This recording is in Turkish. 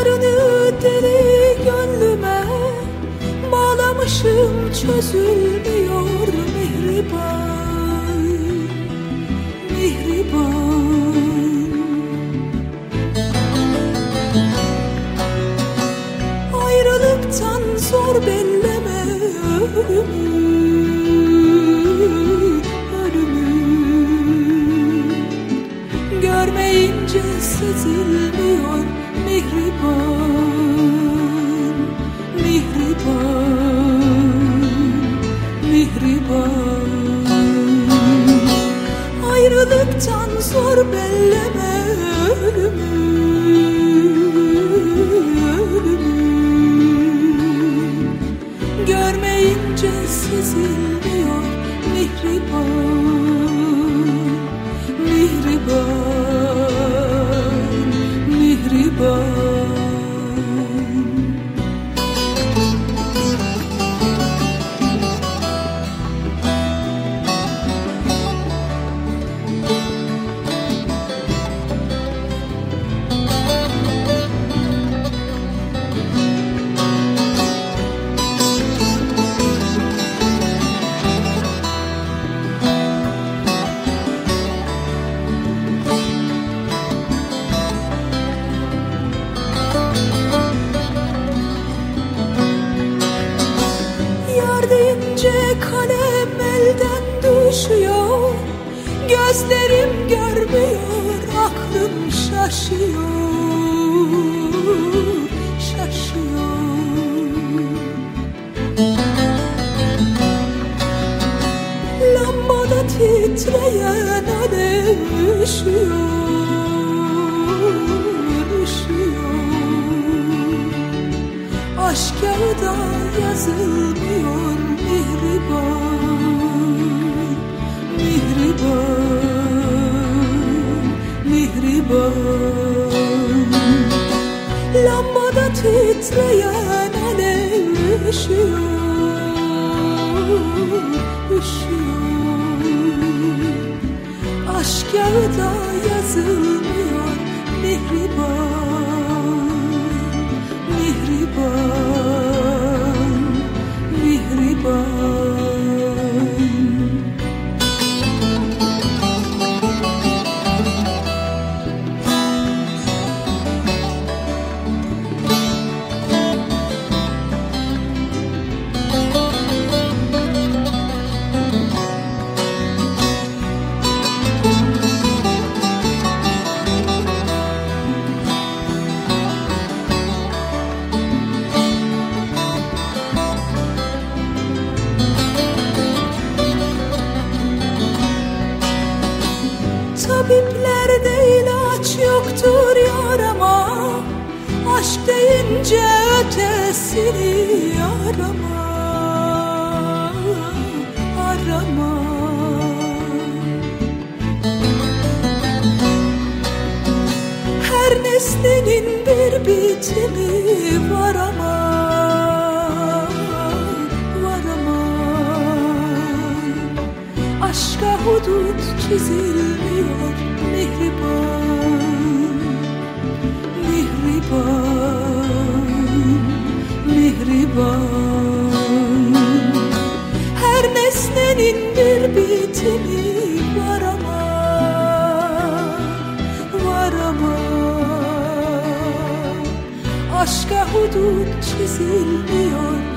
saçlarını deli gönlüme Bağlamışım çözülmüyor mihriban Ayrılıktan zor belleme ölümü. Görmeyince sezilmiyor mihriban Mihriban Deyince kalem elden düşüyor. Gözlerim görmüyor aklım şaşıyor Şaşıyor. Lambada titreyen alev Üşüyor Aşk kağıda yazılmıyor mihriban Mihriban. Mihriban Lambada titreyen alev üşüyor Üşüyor. Aşk kağıda yazılmıyor mihriban yoktur yarama. Aşk deyince ötesini arama. Arama. Her nesnenin bir bitimi var ama. Var ama. Aşka hudut çizilmiyor mihriban Mihriban Her nesnenin bir bitimi var ama Var ama. Aşka hudut çizilmiyor